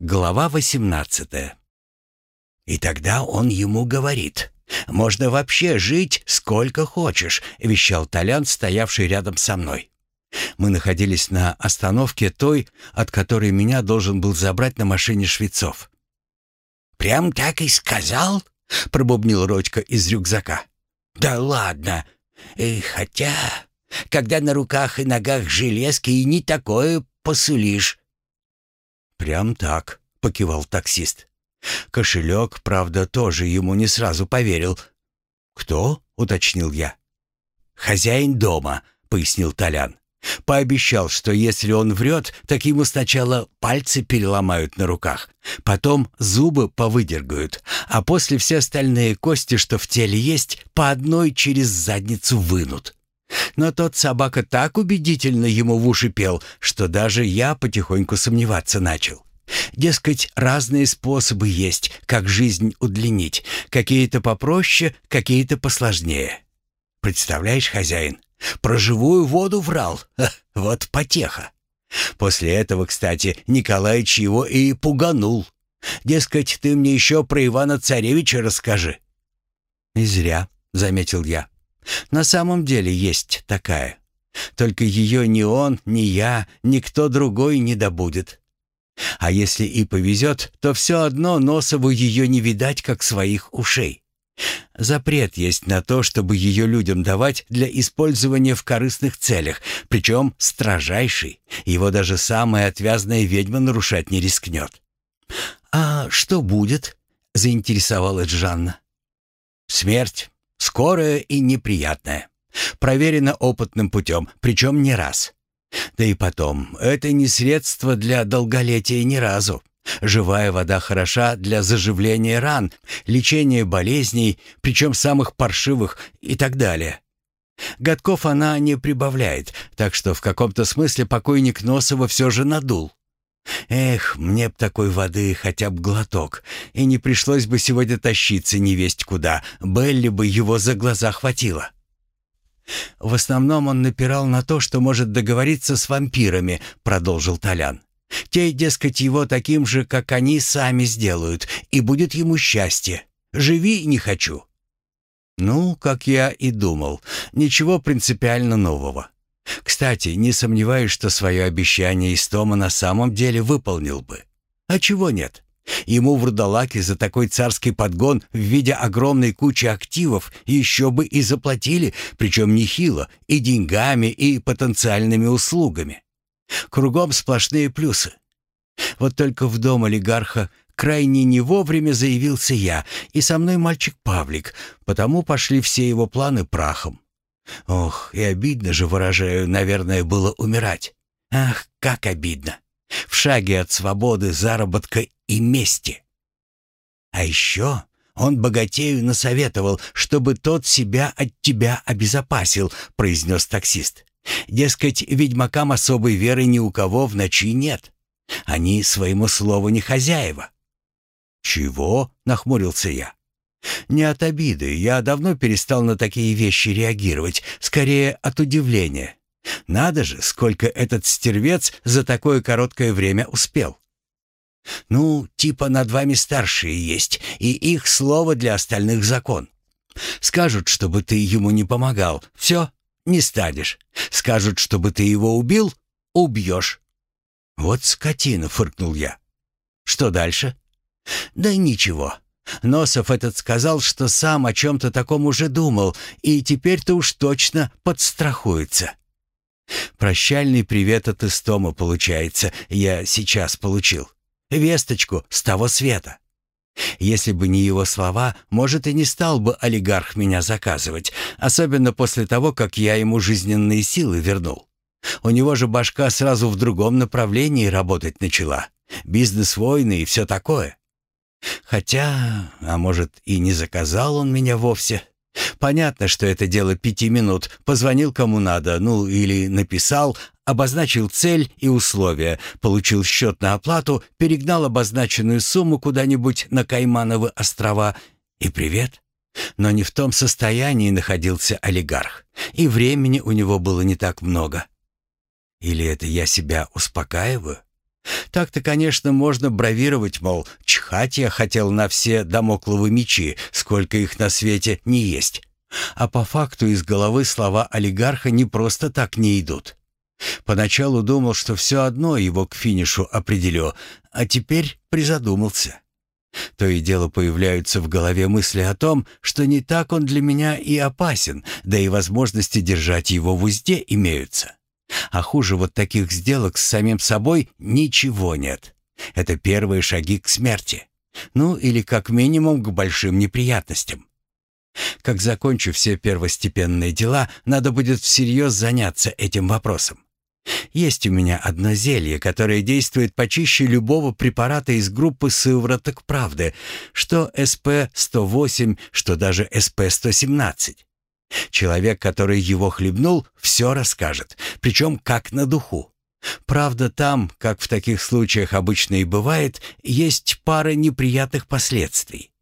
Глава 18 И тогда он ему говорит, «Можно вообще жить сколько хочешь», — вещал Толян, стоявший рядом со мной. Мы находились на остановке той, от которой меня должен был забрать на машине Швецов. «Прям так и сказал?» — пробубнил Родька из рюкзака. «Да ладно. И хотя, когда на руках и ногах железки, и не такое посулишь». «Прям так», — покивал таксист. Кошелек, правда, тоже ему не сразу поверил. «Кто?» — уточнил я. «Хозяин дома», — пояснил Толян. Пообещал, что если он врет, так ему сначала пальцы переломают на руках, потом зубы повыдергают, а после все остальные кости, что в теле есть, по одной через задницу вынут. Но тот собака так убедительно ему в уши пел, что даже я потихоньку сомневаться начал. Дескать, разные способы есть, как жизнь удлинить, какие-то попроще, какие-то посложнее. Представляешь, хозяин, про живую воду врал. Ха, вот потеха. После этого, кстати, Николаич его и пуганул. Дескать, ты мне еще про Ивана-Царевича расскажи. «И зря», — заметил я. «На самом деле есть такая. Только ее ни он, ни я, ни кто другой не добудет. А если и повезет, то все одно Носову ее не видать, как своих ушей. Запрет есть на то, чтобы ее людям давать для использования в корыстных целях, причем строжайший. Его даже самая отвязная ведьма нарушать не рискнет. «А что будет?» — заинтересовалась Жанна. «Смерть. Скорая и неприятная. Проверено опытным путем, причем не раз. Да и потом, это не средство для долголетия ни разу. Живая вода хороша для заживления ран, лечения болезней, причем самых паршивых и так далее. Годков она не прибавляет, так что в каком-то смысле покойник Носова все же надул. Эх, мне б такой воды хотя бы глоток, и не пришлось бы сегодня тащиться невесть куда, Белли бы его за глаза хватило. В основном он напирал на то, что может договориться с вампирами, продолжил Толян. Те, дескать, его таким же, как они сами сделают, и будет ему счастье. Живи не хочу». Ну, как я и думал, ничего принципиально нового. Кстати, не сомневаюсь, что свое обещание Истома на самом деле выполнил бы. А чего нет? Ему в Рудалаке за такой царский подгон в виде огромной кучи активов еще бы и заплатили, причем нехило, и деньгами, и потенциальными услугами. Кругом сплошные плюсы. Вот только в дом олигарха крайне не вовремя заявился я, и со мной мальчик Павлик, потому пошли все его планы прахом. Ох, и обидно же, выражаю, наверное, было умирать. Ах, как обидно. В шаге от свободы, заработка и мести. А еще он богатею насоветовал, чтобы тот себя от тебя обезопасил, произнес таксист. Дескать, ведьмакам особой веры ни у кого в ночи нет. Они своему слову не хозяева. «Чего?» — нахмурился я. «Не от обиды. Я давно перестал на такие вещи реагировать. Скорее, от удивления. Надо же, сколько этот стервец за такое короткое время успел. Ну, типа над вами старшие есть, и их слово для остальных закон. Скажут, чтобы ты ему не помогал. Все, не станешь. Скажут, чтобы ты его убил, убьешь. Вот скотина, фыркнул я. Что дальше? Да ничего. Носов этот сказал, что сам о чем-то таком уже думал, и теперь-то уж точно подстрахуется. Прощальный привет от Истома получается, я сейчас получил. Весточку с того света. Если бы не его слова, может, и не стал бы олигарх меня заказывать, особенно после того, как я ему жизненные силы вернул. У него же башка сразу в другом направлении работать начала. Бизнес-войны и все такое. Хотя, а может, и не заказал он меня вовсе. Понятно, что это дело пяти минут. Позвонил кому надо, ну или написал, обозначил цель и условия, получил счет на оплату, перегнал обозначенную сумму куда-нибудь на Каймановы острова и привет. Но не в том состоянии находился олигарх, и времени у него было не так много. Или это я себя успокаиваю? Так-то, конечно, можно бравировать, мол, чхать я хотел на все домокловы мечи, сколько их на свете не есть. А по факту из головы слова олигарха не просто так не идут. Поначалу думал, что все одно его к финишу определю, а теперь призадумался. То и дело появляются в голове мысли о том, что не так он для меня и опасен, да и возможности держать его в узде имеются. А хуже вот таких сделок с самим собой ничего нет. Это первые шаги к смерти. Ну, или как минимум к большим неприятностям. Как закончу все первостепенные дела, надо будет всерьез заняться этим вопросом. Есть у меня одно зелье, которое действует почище любого препарата из группы сывороток правды, что СП-108, что даже СП-117. Человек, который его хлебнул, все расскажет, причем как на духу. Правда, там, как в таких случаях обычно и бывает, есть пара неприятных последствий.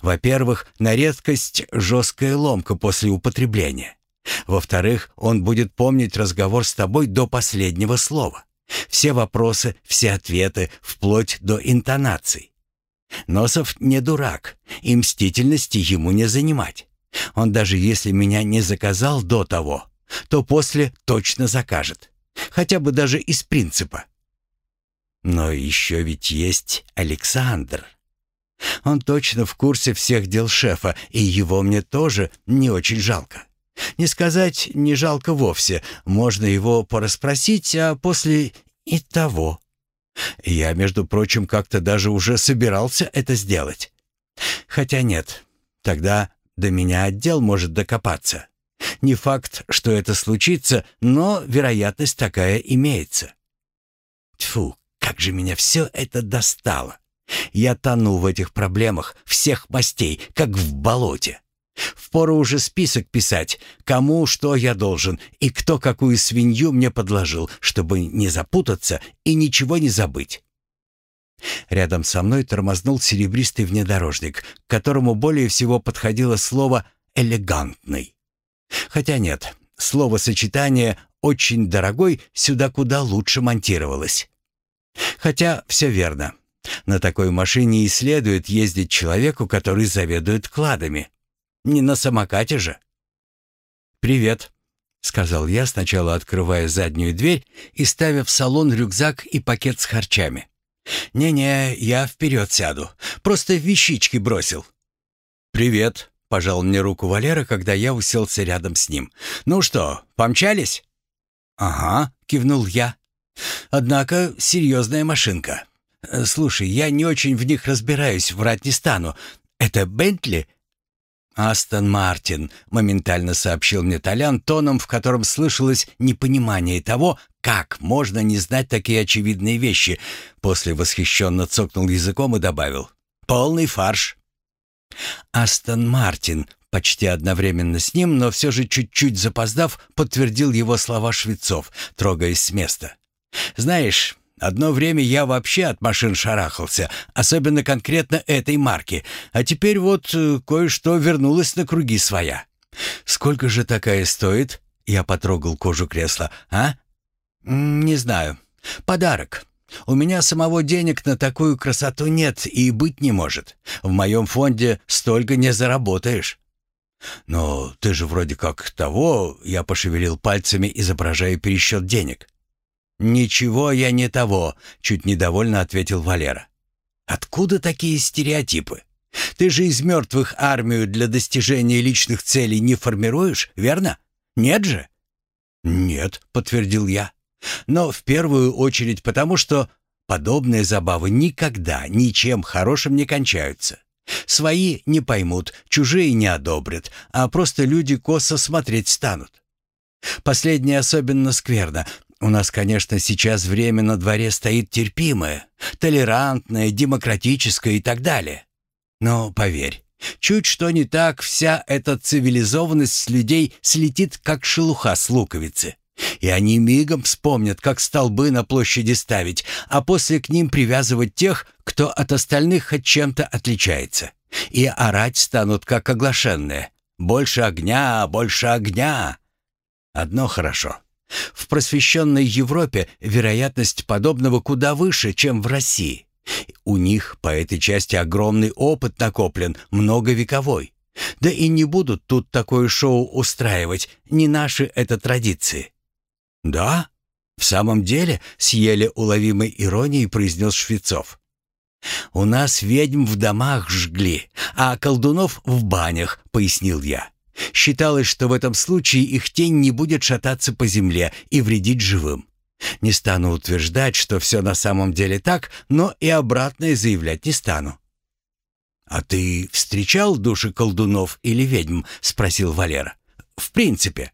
Во-первых, на редкость жесткая ломка после употребления. Во-вторых, он будет помнить разговор с тобой до последнего слова. Все вопросы, все ответы, вплоть до интонаций. Носов не дурак, и мстительности ему не занимать. Он даже если меня не заказал до того, то после точно закажет. Хотя бы даже из принципа. Но еще ведь есть Александр. Он точно в курсе всех дел шефа, и его мне тоже не очень жалко. Не сказать не жалко вовсе, можно его порасспросить, а после и того. Я, между прочим, как-то даже уже собирался это сделать. Хотя нет, тогда до меня отдел может докопаться. Не факт, что это случится, но вероятность такая имеется. Тьфу, как же меня все это достало. Я тону в этих проблемах всех мастей, как в болоте. Впору уже список писать, кому что я должен и кто какую свинью мне подложил, чтобы не запутаться и ничего не забыть. Рядом со мной тормознул серебристый внедорожник, к которому более всего подходило слово «элегантный». Хотя нет, словосочетание «очень дорогой» сюда куда лучше монтировалось. Хотя все верно. На такой машине и следует ездить человеку, который заведует кладами. Не на самокате же. «Привет», — сказал я, сначала открывая заднюю дверь и ставя в салон рюкзак и пакет с харчами. «Не-не, я вперед сяду. Просто вещички бросил». «Привет», — пожал мне руку Валера, когда я уселся рядом с ним. «Ну что, помчались?» «Ага», — кивнул я. «Однако серьезная машинка. Слушай, я не очень в них разбираюсь, врать не стану. Это Бентли?» «Астон Мартин», — моментально сообщил мне Толян тоном, в котором слышалось непонимание того, как можно не знать такие очевидные вещи. После восхищенно цокнул языком и добавил. «Полный фарш». Астон Мартин, почти одновременно с ним, но все же чуть-чуть запоздав, подтвердил его слова Швецов, трогаясь с места. «Знаешь, Одно время я вообще от машин шарахался, особенно конкретно этой марки, а теперь вот э, кое-что вернулось на круги своя. Сколько же такая стоит? Я потрогал кожу кресла. А? Не знаю. Подарок. У меня самого денег на такую красоту нет и быть не может. В моем фонде столько не заработаешь. Но ты же вроде как того, я пошевелил пальцами, изображая пересчет денег. «Ничего я не того», — чуть недовольно ответил Валера. «Откуда такие стереотипы? Ты же из мертвых армию для достижения личных целей не формируешь, верно? Нет же?» «Нет», — подтвердил я. «Но в первую очередь потому, что подобные забавы никогда ничем хорошим не кончаются. Свои не поймут, чужие не одобрят, а просто люди косо смотреть станут. Последнее особенно скверно. У нас, конечно, сейчас время на дворе стоит терпимое, толерантное, демократическое и так далее. Но поверь, чуть что не так, вся эта цивилизованность с людей слетит, как шелуха с луковицы. И они мигом вспомнят, как столбы на площади ставить, а после к ним привязывать тех, кто от остальных хоть чем-то отличается. И орать станут, как оглашенные. «Больше огня, больше огня!» Одно хорошо. В просвещенной Европе вероятность подобного куда выше, чем в России. У них по этой части огромный опыт накоплен, многовековой. Да и не будут тут такое шоу устраивать, не наши это традиции. Да? В самом деле, с еле уловимой иронией произнес Швецов. «У нас ведьм в домах жгли, а колдунов в банях», — пояснил я. Считалось, что в этом случае их тень не будет шататься по земле и вредить живым. Не стану утверждать, что все на самом деле так, но и обратное заявлять не стану. «А ты встречал души колдунов или ведьм?» — спросил Валера. «В принципе».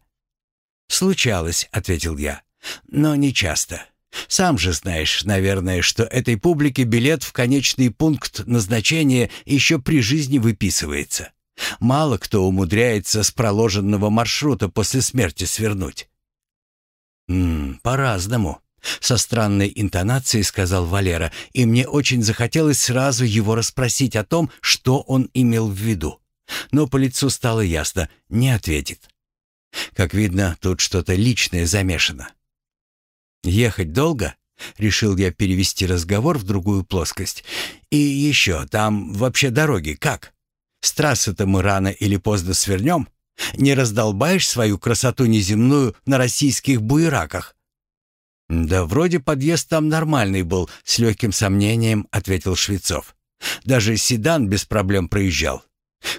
«Случалось», — ответил я, — «но не часто. Сам же знаешь, наверное, что этой публике билет в конечный пункт назначения еще при жизни выписывается. Мало кто умудряется с проложенного маршрута после смерти свернуть. «М -м, «По-разному», — со странной интонацией сказал Валера, и мне очень захотелось сразу его расспросить о том, что он имел в виду. Но по лицу стало ясно, не ответит. Как видно, тут что-то личное замешано. «Ехать долго?» — решил я перевести разговор в другую плоскость. «И еще, там вообще дороги как?» С трассы-то мы рано или поздно свернем. Не раздолбаешь свою красоту неземную на российских буераках?» «Да вроде подъезд там нормальный был», — с легким сомнением ответил Швецов. «Даже седан без проблем проезжал.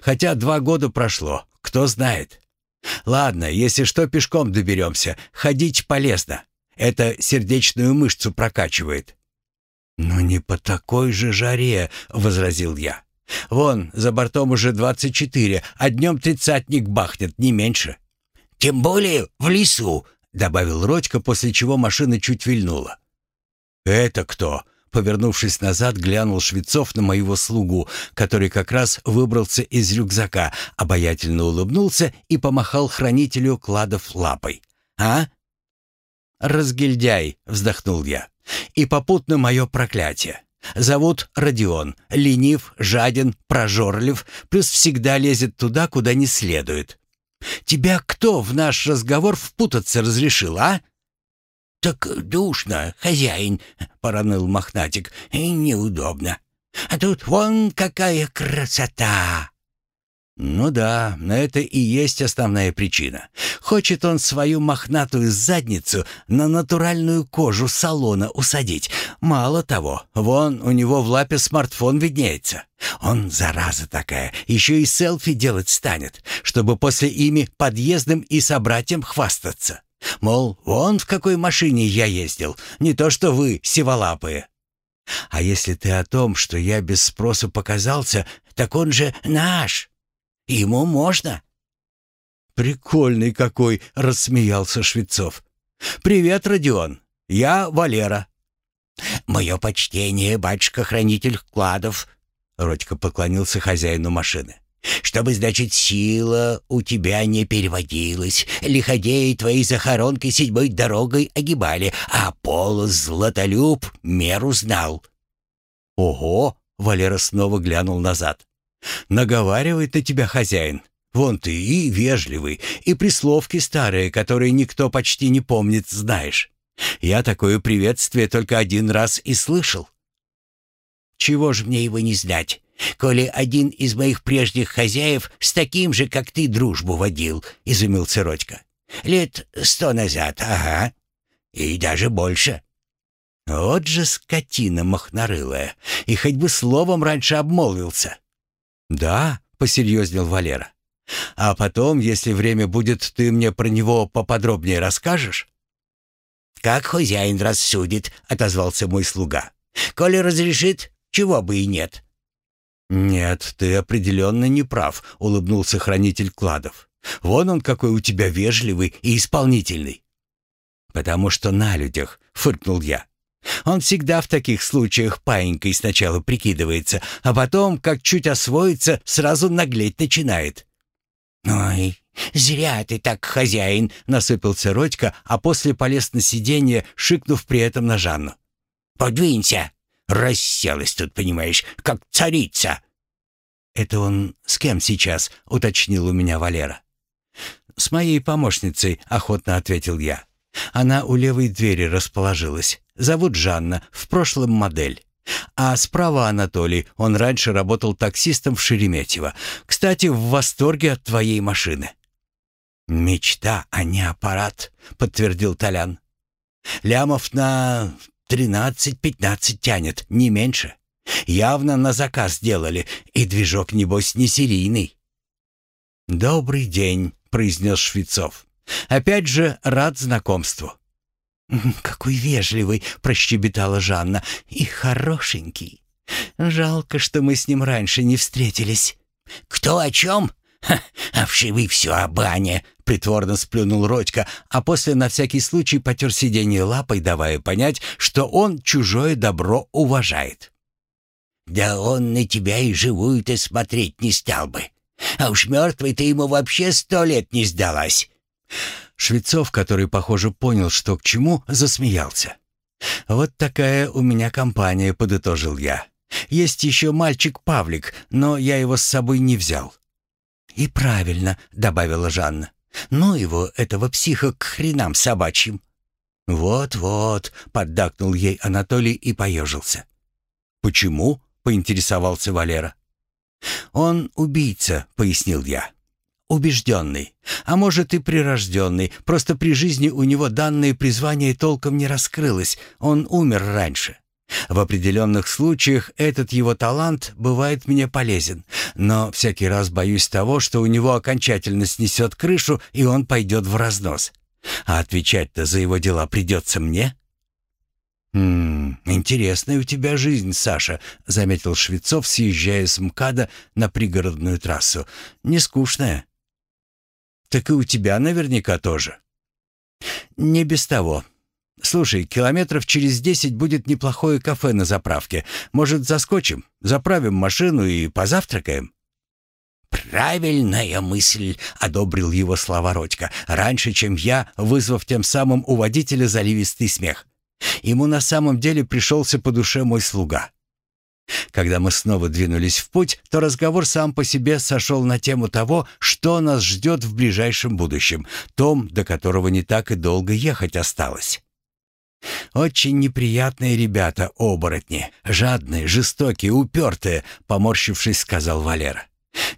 Хотя два года прошло, кто знает. Ладно, если что, пешком доберемся. Ходить полезно. Это сердечную мышцу прокачивает». «Но не по такой же жаре», — возразил я. Вон, за бортом уже двадцать четыре, а днем тридцатник бахнет, не меньше. Тем более в лесу, добавил Родька, после чего машина чуть вильнула. Это кто? Повернувшись назад, глянул Швецов на моего слугу, который как раз выбрался из рюкзака, обаятельно улыбнулся и помахал хранителю кладов лапой. «А?» «Разгильдяй», — вздохнул я. «И попутно мое проклятие. Зовут Родион. Ленив, жаден, прожорлив, плюс всегда лезет туда, куда не следует. Тебя кто в наш разговор впутаться разрешил, а?» «Так душно, хозяин», — пороныл мохнатик, — «и неудобно. А тут вон какая красота!» Ну да, но это и есть основная причина. Хочет он свою мохнатую задницу на натуральную кожу салона усадить. Мало того, вон у него в лапе смартфон виднеется. Он, зараза такая, еще и селфи делать станет, чтобы после ими подъездом и собратьям хвастаться. Мол, вон в какой машине я ездил, не то что вы, сиволапые. А если ты о том, что я без спроса показался, так он же наш. Ему можно». «Прикольный какой!» — рассмеялся Швецов. «Привет, Родион. Я Валера». «Мое почтение, батюшка-хранитель кладов», — Родька поклонился хозяину машины. «Чтобы, значит, сила у тебя не переводилась, лиходеи твои захоронкой седьмой дорогой огибали, а полос златолюб меру знал». «Ого!» — Валера снова глянул назад. Наговаривает на тебя хозяин. Вон ты и вежливый, и присловки старые, которые никто почти не помнит, знаешь. Я такое приветствие только один раз и слышал. Чего ж мне его не знать, коли один из моих прежних хозяев с таким же, как ты, дружбу водил, — изумился Родька. Лет сто назад, ага, и даже больше. Вот же скотина махнарылая, и хоть бы словом раньше обмолвился. «Да», — посерьезнел Валера. «А потом, если время будет, ты мне про него поподробнее расскажешь?» «Как хозяин рассудит», — отозвался мой слуга. «Коли разрешит, чего бы и нет». «Нет, ты определенно не прав», — улыбнулся хранитель кладов. «Вон он какой у тебя вежливый и исполнительный». «Потому что на людях», — фыркнул я. Он всегда в таких случаях паинькой сначала прикидывается, а потом, как чуть освоится, сразу наглеть начинает. «Ой, зря ты так, хозяин!» — насыпался Родька, а после полез на сиденье, шикнув при этом на Жанну. «Подвинься! Расселась тут, понимаешь, как царица!» «Это он с кем сейчас?» — уточнил у меня Валера. «С моей помощницей», — охотно ответил я. Она у левой двери расположилась. Зовут Жанна, в прошлом модель. А справа Анатолий, он раньше работал таксистом в Шереметьево. Кстати, в восторге от твоей машины». «Мечта, а не аппарат», — подтвердил Толян. «Лямов на тринадцать-пятнадцать тянет, не меньше. Явно на заказ делали, и движок, небось, не серийный». «Добрый день», — произнес Швецов. «Опять же, рад знакомству». «Какой вежливый!» — прощебетала Жанна. «И хорошенький. Жалко, что мы с ним раньше не встретились». «Кто о чем? А вшивый все о бане!» — притворно сплюнул Родька, а после на всякий случай потер сиденье лапой, давая понять, что он чужое добро уважает. «Да он на тебя и живую-то смотреть не стал бы. А уж мертвый ты ему вообще сто лет не сдалась». Швецов, который, похоже, понял, что к чему, засмеялся. «Вот такая у меня компания», — подытожил я. «Есть еще мальчик Павлик, но я его с собой не взял». «И правильно», — добавила Жанна. «Ну его, этого психа, к хренам собачьим». «Вот-вот», — поддакнул ей Анатолий и поежился. «Почему?» — поинтересовался Валера. «Он убийца», — пояснил я убежденный, а может и прирожденный, просто при жизни у него данное призвание толком не раскрылось, он умер раньше. В определенных случаях этот его талант бывает мне полезен, но всякий раз боюсь того, что у него окончательно снесет крышу, и он пойдет в разнос. А отвечать-то за его дела придется мне?» «М интересная у тебя жизнь, Саша», — заметил Швецов, съезжая с МКАДа на пригородную трассу. «Не скучная». Так и у тебя наверняка тоже. Не без того. Слушай, километров через десять будет неплохое кафе на заправке. Может, заскочим, заправим машину и позавтракаем? «Правильная мысль», — одобрил его слова Родька, раньше, чем я, вызвав тем самым у водителя заливистый смех. Ему на самом деле пришелся по душе мой слуга. Когда мы снова двинулись в путь, то разговор сам по себе сошел на тему того, что нас ждет в ближайшем будущем, том, до которого не так и долго ехать осталось. «Очень неприятные ребята, оборотни, жадные, жестокие, упертые», — поморщившись, сказал Валера.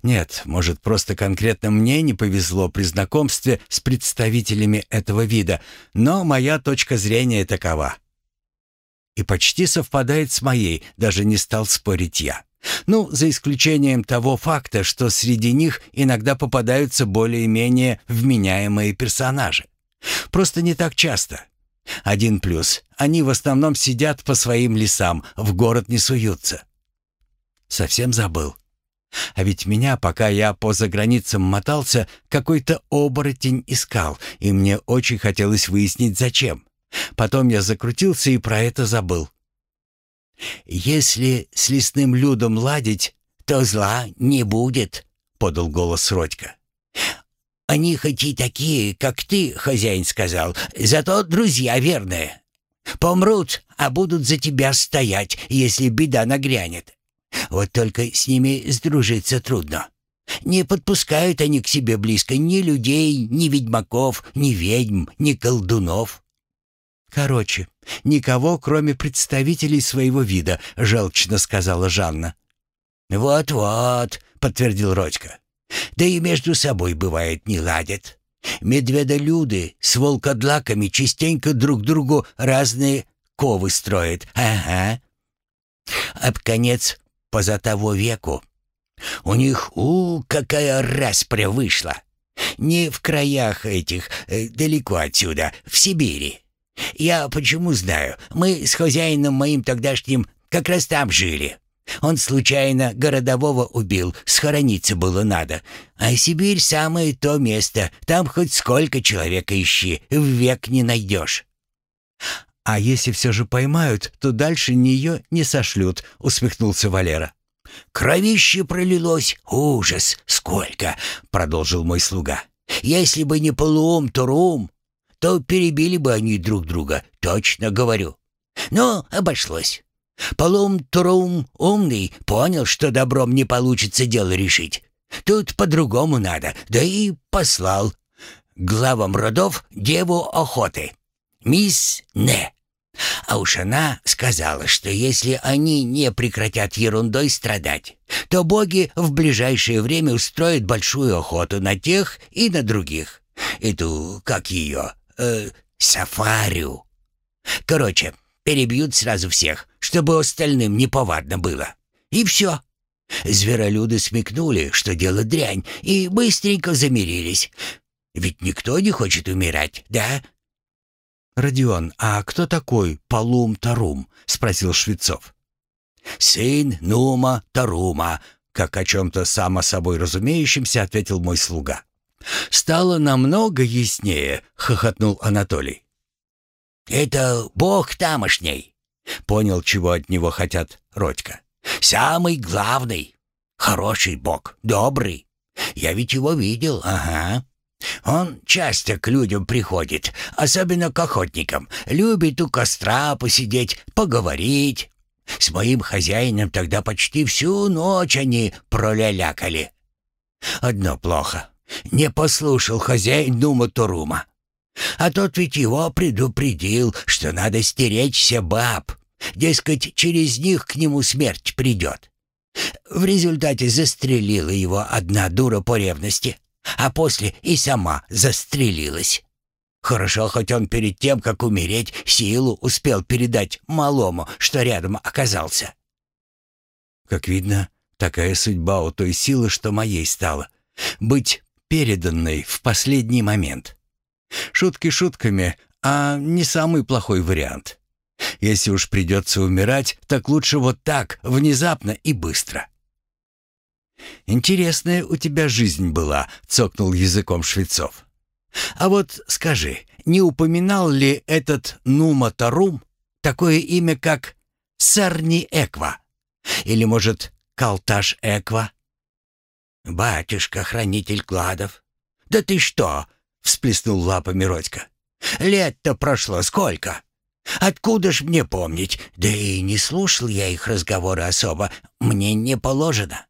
«Нет, может, просто конкретно мне не повезло при знакомстве с представителями этого вида, но моя точка зрения такова и почти совпадает с моей, даже не стал спорить я. Ну, за исключением того факта, что среди них иногда попадаются более-менее вменяемые персонажи. Просто не так часто. Один плюс. Они в основном сидят по своим лесам, в город не суются. Совсем забыл. А ведь меня, пока я по заграницам мотался, какой-то оборотень искал, и мне очень хотелось выяснить, зачем. Потом я закрутился и про это забыл. «Если с лесным людом ладить, то зла не будет», — подал голос Родька. «Они хоть и такие, как ты, хозяин сказал, зато друзья верные. Помрут, а будут за тебя стоять, если беда нагрянет. Вот только с ними сдружиться трудно. Не подпускают они к себе близко ни людей, ни ведьмаков, ни ведьм, ни колдунов. «Короче, никого, кроме представителей своего вида», — желчно сказала Жанна. «Вот-вот», — подтвердил Родька. «Да и между собой, бывает, не ладят. Медведолюды с волкодлаками частенько друг другу разные ковы строят. Ага. Об конец поза того веку. У них, у, какая распря вышла. Не в краях этих, э, далеко отсюда, в Сибири. «Я почему знаю? Мы с хозяином моим тогдашним как раз там жили. Он случайно городового убил, схорониться было надо. А Сибирь — самое то место, там хоть сколько человека ищи, век не найдешь». «А если все же поймают, то дальше нее не сошлют», — усмехнулся Валера. «Кровище пролилось, ужас, сколько!» — продолжил мой слуга. «Если бы не полуум, то рум, то перебили бы они друг друга, точно говорю. Но обошлось. Полум-турум умный понял, что добром не получится дело решить. Тут по-другому надо, да и послал главам родов деву охоты. мисс Не. А уж она сказала, что если они не прекратят ерундой страдать, то боги в ближайшее время устроят большую охоту на тех и на других. Эту, как ее, э, сафарию. Короче, перебьют сразу всех, чтобы остальным неповадно было. И все. Зверолюды смекнули, что дело дрянь, и быстренько замирились. Ведь никто не хочет умирать, да? «Родион, а кто такой Палум-Тарум?» — спросил Швецов. «Сын Нума Тарума», — как о чем-то само собой разумеющемся ответил мой слуга. «Стало намного яснее», — хохотнул Анатолий. «Это бог тамошний», — понял, чего от него хотят Родька. «Самый главный. Хороший бог, добрый. Я ведь его видел, ага. Он часто к людям приходит, особенно к охотникам. Любит у костра посидеть, поговорить. С моим хозяином тогда почти всю ночь они пролялякали. Одно плохо. Не послушал хозяин Нума Турума. А тот ведь его предупредил, что надо стеречься баб. Дескать, через них к нему смерть придет. В результате застрелила его одна дура по ревности а после и сама застрелилась. Хорошо, хоть он перед тем, как умереть, силу успел передать малому, что рядом оказался. Как видно, такая судьба у той силы, что моей стала. Быть переданной в последний момент. Шутки шутками, а не самый плохой вариант. Если уж придется умирать, так лучше вот так, внезапно и быстро. «Интересная у тебя жизнь была», — цокнул языком Швецов. «А вот скажи, не упоминал ли этот Нума Тарум такое имя, как Сарни Эква? Или, может, Калташ Эква?» «Батюшка, хранитель кладов». «Да ты что?» — всплеснул лапами Родька. «Лет-то прошло сколько? Откуда ж мне помнить? Да и не слушал я их разговоры особо. Мне не положено».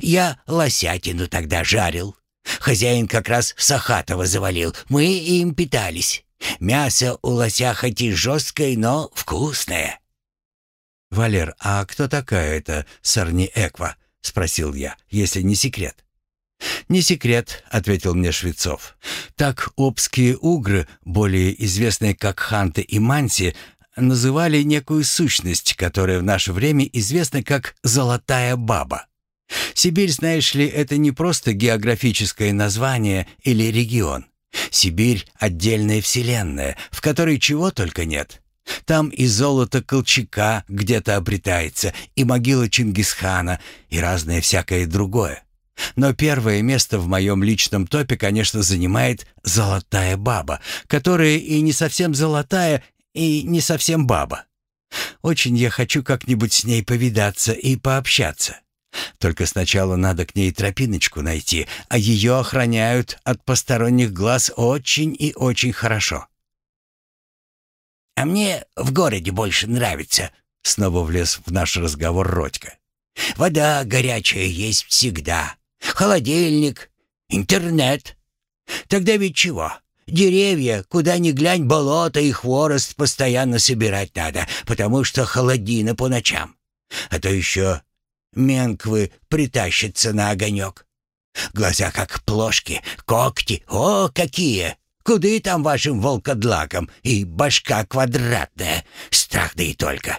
Я лосятину тогда жарил. Хозяин как раз Сахатова завалил. Мы им питались. Мясо у лося хоть и жесткое, но вкусное. «Валер, а кто такая эта Сарни Эква?» — спросил я, если не секрет. «Не секрет», — ответил мне Швецов. «Так обские угры, более известные как ханты и манси, называли некую сущность, которая в наше время известна как «золотая баба». Сибирь, знаешь ли, это не просто географическое название или регион. Сибирь — отдельная вселенная, в которой чего только нет. Там и золото Колчака где-то обретается, и могила Чингисхана, и разное всякое другое. Но первое место в моем личном топе, конечно, занимает «Золотая баба», которая и не совсем золотая, и не совсем баба. Очень я хочу как-нибудь с ней повидаться и пообщаться. Только сначала надо к ней тропиночку найти, а ее охраняют от посторонних глаз очень и очень хорошо. «А мне в городе больше нравится», — снова влез в наш разговор Родька. «Вода горячая есть всегда, холодильник, интернет. Тогда ведь чего? Деревья, куда ни глянь, болото и хворост постоянно собирать надо, потому что холодина по ночам. А то еще менквы притащатся на огонек. Глаза как плошки, когти, о, какие! Куды там вашим волкодлакам? И башка квадратная, страх да и только.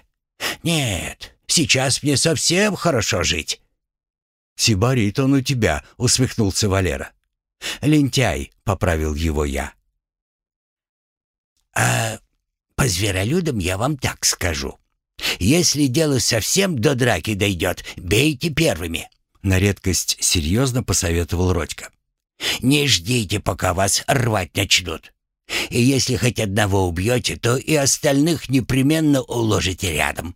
Нет, сейчас мне совсем хорошо жить. «Сибарит он у тебя», — усмехнулся Валера. «Лентяй», — поправил его я. «А по зверолюдам я вам так скажу. Если дело совсем до драки дойдет, бейте первыми». На редкость серьезно посоветовал Родька. «Не ждите, пока вас рвать начнут. И если хоть одного убьете, то и остальных непременно уложите рядом.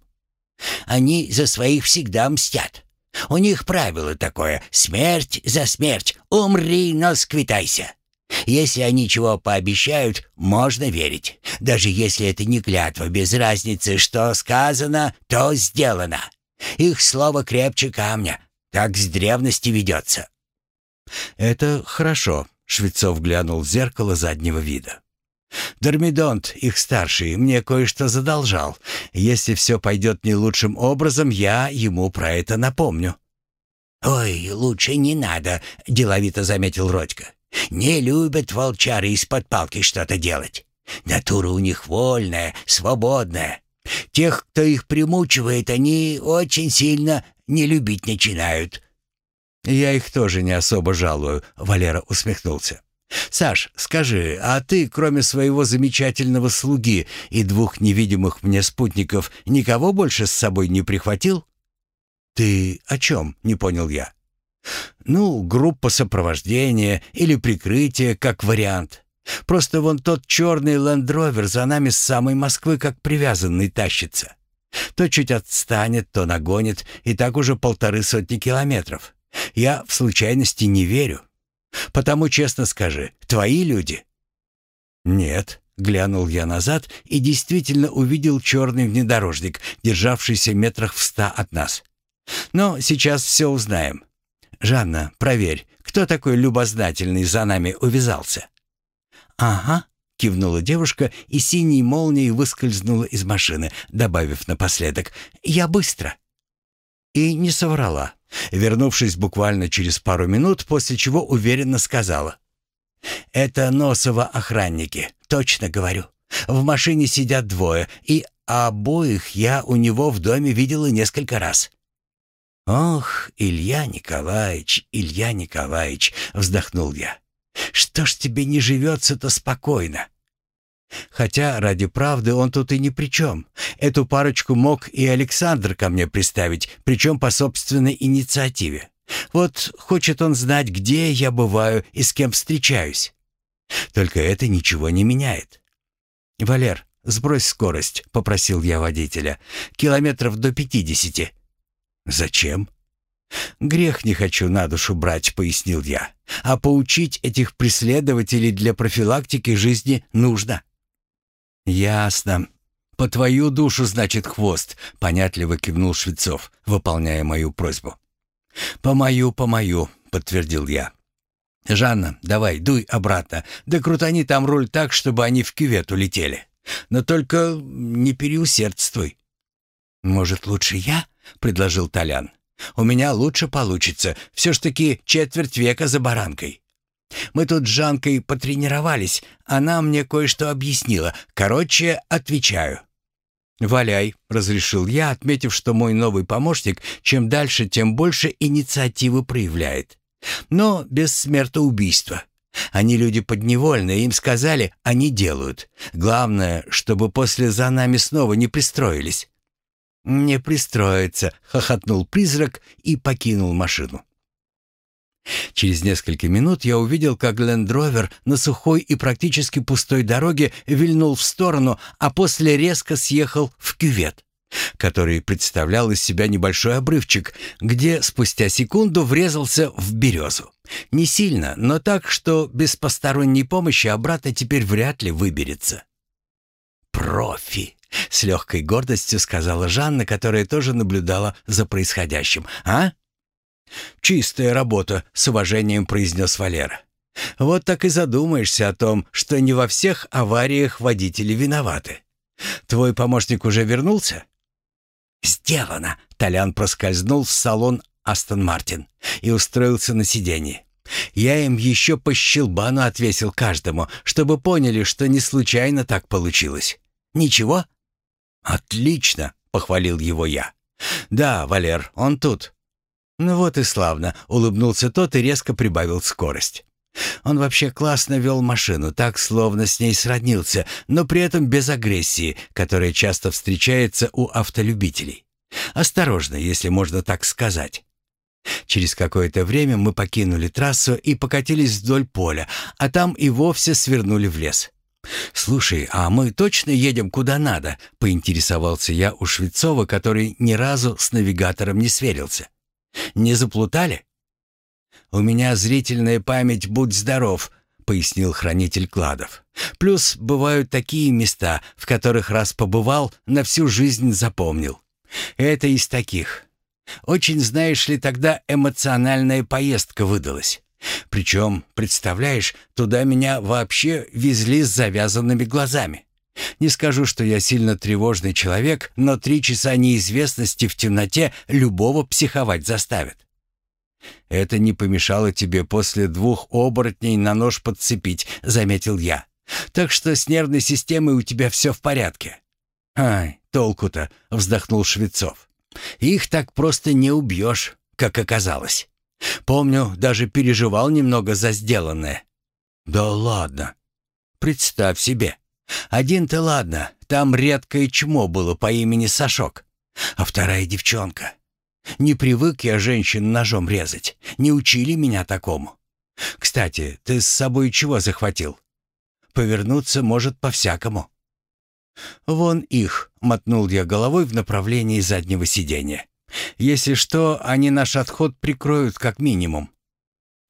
Они за своих всегда мстят. У них правило такое — смерть за смерть, умри, но сквитайся. Если они чего пообещают, можно верить. Даже если это не клятва, без разницы, что сказано, то сделано. Их слово крепче камня. Так с древности ведется. «Это хорошо», — Швецов глянул в зеркало заднего вида. Дормидонт, их старший, мне кое-что задолжал. Если все пойдет не лучшим образом, я ему про это напомню». «Ой, лучше не надо», — деловито заметил Родька. «Не любят волчары из-под палки что-то делать. Натура у них вольная, свободная. Тех, кто их примучивает, они очень сильно не любить начинают». «Я их тоже не особо жалую», — Валера усмехнулся. «Саш, скажи, а ты, кроме своего замечательного слуги и двух невидимых мне спутников, никого больше с собой не прихватил?» «Ты о чем?» — не понял я. «Ну, группа сопровождения или прикрытия, как вариант. Просто вон тот черный лендровер за нами с самой Москвы как привязанный тащится. То чуть отстанет, то нагонит, и так уже полторы сотни километров. Я в случайности не верю. Потому честно скажи, твои люди?» «Нет», — глянул я назад и действительно увидел черный внедорожник, державшийся метрах в ста от нас. «Но сейчас все узнаем. Жанна, проверь, кто такой любознательный за нами увязался?» «Ага», — кивнула девушка и синей молнией выскользнула из машины, добавив напоследок «Я быстро». И не соврала вернувшись буквально через пару минут, после чего уверенно сказала. «Это Носово охранники, точно говорю. В машине сидят двое, и обоих я у него в доме видела несколько раз». «Ох, Илья Николаевич, Илья Николаевич», — вздохнул я. «Что ж тебе не живется-то спокойно?» Хотя, ради правды, он тут и ни при чем. Эту парочку мог и Александр ко мне приставить, причем по собственной инициативе. Вот хочет он знать, где я бываю и с кем встречаюсь. Только это ничего не меняет. «Валер, сбрось скорость», — попросил я водителя. «Километров до пятидесяти». «Зачем?» «Грех не хочу на душу брать», — пояснил я. «А поучить этих преследователей для профилактики жизни нужно». «Ясно. По твою душу, значит, хвост», — понятливо кивнул Швецов, выполняя мою просьбу. «По мою, по мою», — подтвердил я. «Жанна, давай, дуй обратно, да крутани там руль так, чтобы они в кювет улетели. Но только не переусердствуй». «Может, лучше я?» — предложил Толян. «У меня лучше получится. Все ж таки четверть века за баранкой». Мы тут с Жанкой потренировались. Она мне кое-что объяснила. Короче, отвечаю». «Валяй», — разрешил я, отметив, что мой новый помощник чем дальше, тем больше инициативы проявляет. Но без смертоубийства. Они люди подневольные, им сказали, они делают. Главное, чтобы после за нами снова не пристроились. «Не пристроиться», — хохотнул призрак и покинул машину. Через несколько минут я увидел, как Лендровер на сухой и практически пустой дороге вильнул в сторону, а после резко съехал в кювет, который представлял из себя небольшой обрывчик, где спустя секунду врезался в березу. Не сильно, но так, что без посторонней помощи обратно теперь вряд ли выберется. «Профи!» — с легкой гордостью сказала Жанна, которая тоже наблюдала за происходящим. «А?» «Чистая работа», — с уважением произнес Валера. «Вот так и задумаешься о том, что не во всех авариях водители виноваты. Твой помощник уже вернулся?» «Сделано!» — Толян проскользнул в салон Астон Мартин и устроился на сиденье. Я им еще по щелбану отвесил каждому, чтобы поняли, что не случайно так получилось. Ничего? Отлично, похвалил его я. Да, Валер, он тут. «Ну вот и славно», — улыбнулся тот и резко прибавил скорость. Он вообще классно вел машину, так словно с ней сроднился, но при этом без агрессии, которая часто встречается у автолюбителей. Осторожно, если можно так сказать. Через какое-то время мы покинули трассу и покатились вдоль поля, а там и вовсе свернули в лес. «Слушай, а мы точно едем куда надо?» — поинтересовался я у Швецова, который ни разу с навигатором не сверился. Не заплутали?» «У меня зрительная память, будь здоров», — пояснил хранитель кладов. «Плюс бывают такие места, в которых раз побывал, на всю жизнь запомнил. Это из таких. Очень, знаешь ли, тогда эмоциональная поездка выдалась. Причем, представляешь, туда меня вообще везли с завязанными глазами. Не скажу, что я сильно тревожный человек, но три часа неизвестности в темноте любого психовать заставят. «Это не помешало тебе после двух оборотней на нож подцепить», — заметил я. «Так что с нервной системой у тебя все в порядке». «Ай, толку-то», — вздохнул Швецов. «Их так просто не убьешь, как оказалось. Помню, даже переживал немного за сделанное». «Да ладно. Представь себе. Один-то ладно, там редкое чмо было по имени Сашок. А вторая девчонка. Не привык я женщин ножом резать. Не учили меня такому. Кстати, ты с собой чего захватил? Повернуться может по-всякому. Вон их, мотнул я головой в направлении заднего сиденья. Если что, они наш отход прикроют как минимум.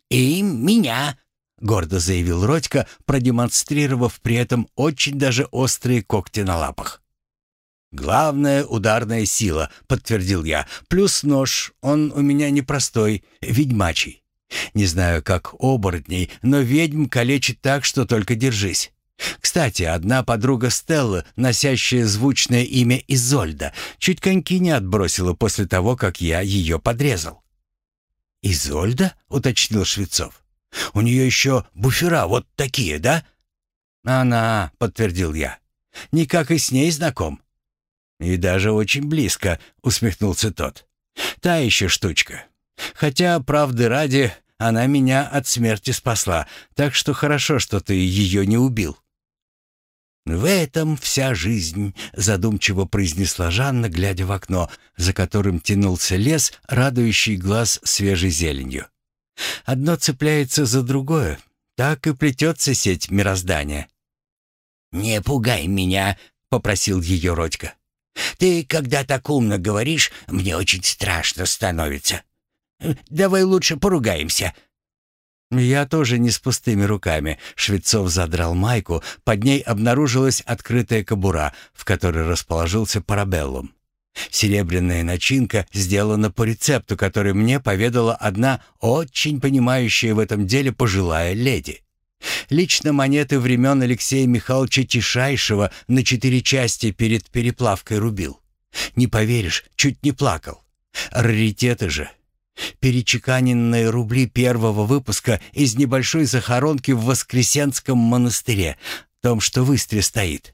И меня, гордо заявил Родька, продемонстрировав при этом очень даже острые когти на лапах. «Главная ударная сила», — подтвердил я. «Плюс нож, он у меня непростой, ведьмачий. Не знаю, как оборотней, но ведьм калечит так, что только держись. Кстати, одна подруга Стеллы, носящая звучное имя Изольда, чуть коньки не отбросила после того, как я ее подрезал». «Изольда?» — уточнил Швецов. «У нее еще буфера вот такие, да?» «Она», — подтвердил я. «Никак и с ней знаком». «И даже очень близко», — усмехнулся тот. «Та еще штучка. Хотя, правды ради, она меня от смерти спасла, так что хорошо, что ты ее не убил». «В этом вся жизнь», — задумчиво произнесла Жанна, глядя в окно, за которым тянулся лес, радующий глаз свежей зеленью. «Одно цепляется за другое, так и плетется сеть мироздания». «Не пугай меня», — попросил ее Родька. Ты, когда так умно говоришь, мне очень страшно становится. Давай лучше поругаемся». «Я тоже не с пустыми руками». Швецов задрал майку, под ней обнаружилась открытая кобура, в которой расположился парабеллум. Серебряная начинка сделана по рецепту, который мне поведала одна очень понимающая в этом деле пожилая леди. Лично монеты времен Алексея Михайловича Тишайшего на четыре части перед переплавкой рубил. Не поверишь, чуть не плакал. Раритеты же. Перечеканенные рубли первого выпуска из небольшой захоронки в Воскресенском монастыре, том, что в Истре стоит.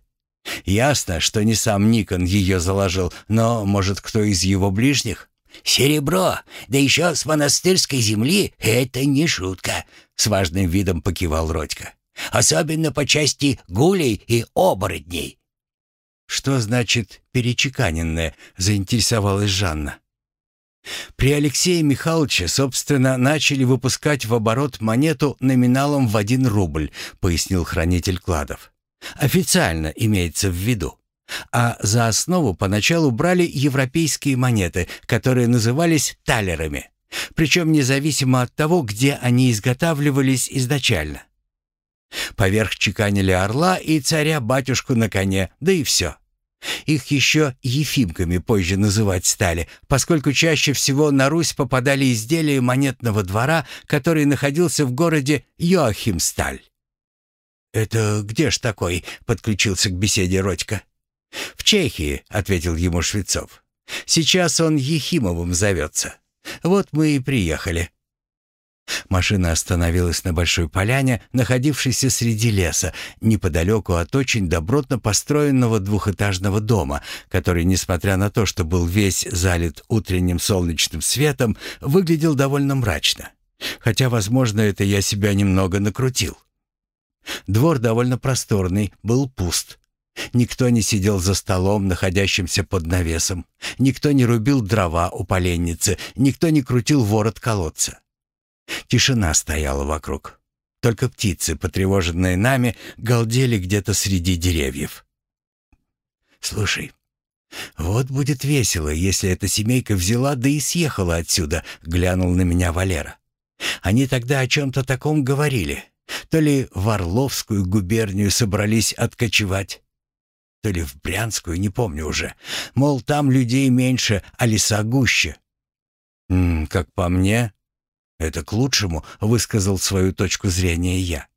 Ясно, что не сам Никон ее заложил, но, может, кто из его ближних? «Серебро, да еще с монастырской земли, это не шутка», — с важным видом покивал Родька. «Особенно по части гулей и оборотней». «Что значит перечеканенное?» — заинтересовалась Жанна. При Алексее Михайловиче, собственно, начали выпускать в оборот монету номиналом в один рубль, пояснил хранитель кладов. Официально имеется в виду. А за основу поначалу брали европейские монеты, которые назывались талерами, причем независимо от того, где они изготавливались изначально. Поверх чеканили орла и царя-батюшку на коне, да и все. Их еще ефимками позже называть стали, поскольку чаще всего на Русь попадали изделия монетного двора, который находился в городе Йоахимсталь. «Это где ж такой?» — подключился к беседе Родька. «В Чехии», — ответил ему Швецов. «Сейчас он Ехимовым зовется. Вот мы и приехали». Машина остановилась на большой поляне, находившейся среди леса, неподалеку от очень добротно построенного двухэтажного дома, который, несмотря на то, что был весь залит утренним солнечным светом, выглядел довольно мрачно. Хотя, возможно, это я себя немного накрутил. Двор довольно просторный, был пуст. Никто не сидел за столом, находящимся под навесом. Никто не рубил дрова у поленницы, никто не крутил ворот колодца. Тишина стояла вокруг. Только птицы, потревоженные нами, галдели где-то среди деревьев. «Слушай, вот будет весело, если эта семейка взяла да и съехала отсюда», — глянул на меня Валера. «Они тогда о чем-то таком говорили. То ли в Орловскую губернию собрались откочевать, то ли в Брянскую, не помню уже. Мол, там людей меньше, а леса гуще. М -м, как по мне, «Это к лучшему», — высказал свою точку зрения я.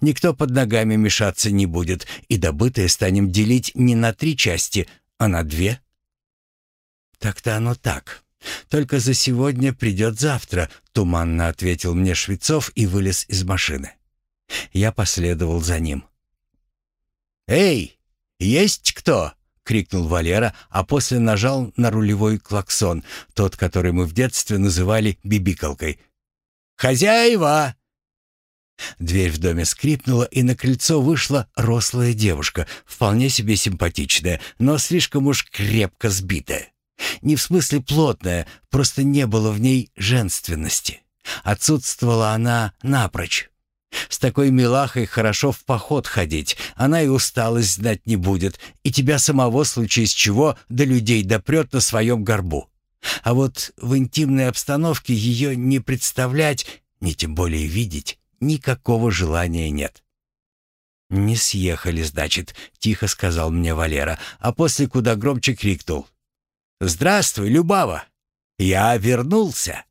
«Никто под ногами мешаться не будет, и добытое станем делить не на три части, а на две». «Так-то оно так. Только за сегодня придет завтра», — туманно ответил мне Швецов и вылез из машины. Я последовал за ним. «Эй, есть кто?» — крикнул Валера, а после нажал на рулевой клаксон, тот, который мы в детстве называли бибикалкой. «Хозяева!» Дверь в доме скрипнула, и на крыльцо вышла рослая девушка, вполне себе симпатичная, но слишком уж крепко сбитая. Не в смысле плотная, просто не было в ней женственности. Отсутствовала она напрочь. С такой милахой хорошо в поход ходить, она и усталость знать не будет, и тебя самого, случись чего, до людей допрет на своем горбу. А вот в интимной обстановке ее не представлять, не тем более видеть, никакого желания нет. «Не съехали, значит», — тихо сказал мне Валера, а после куда громче крикнул. «Здравствуй, Любава! Я вернулся!»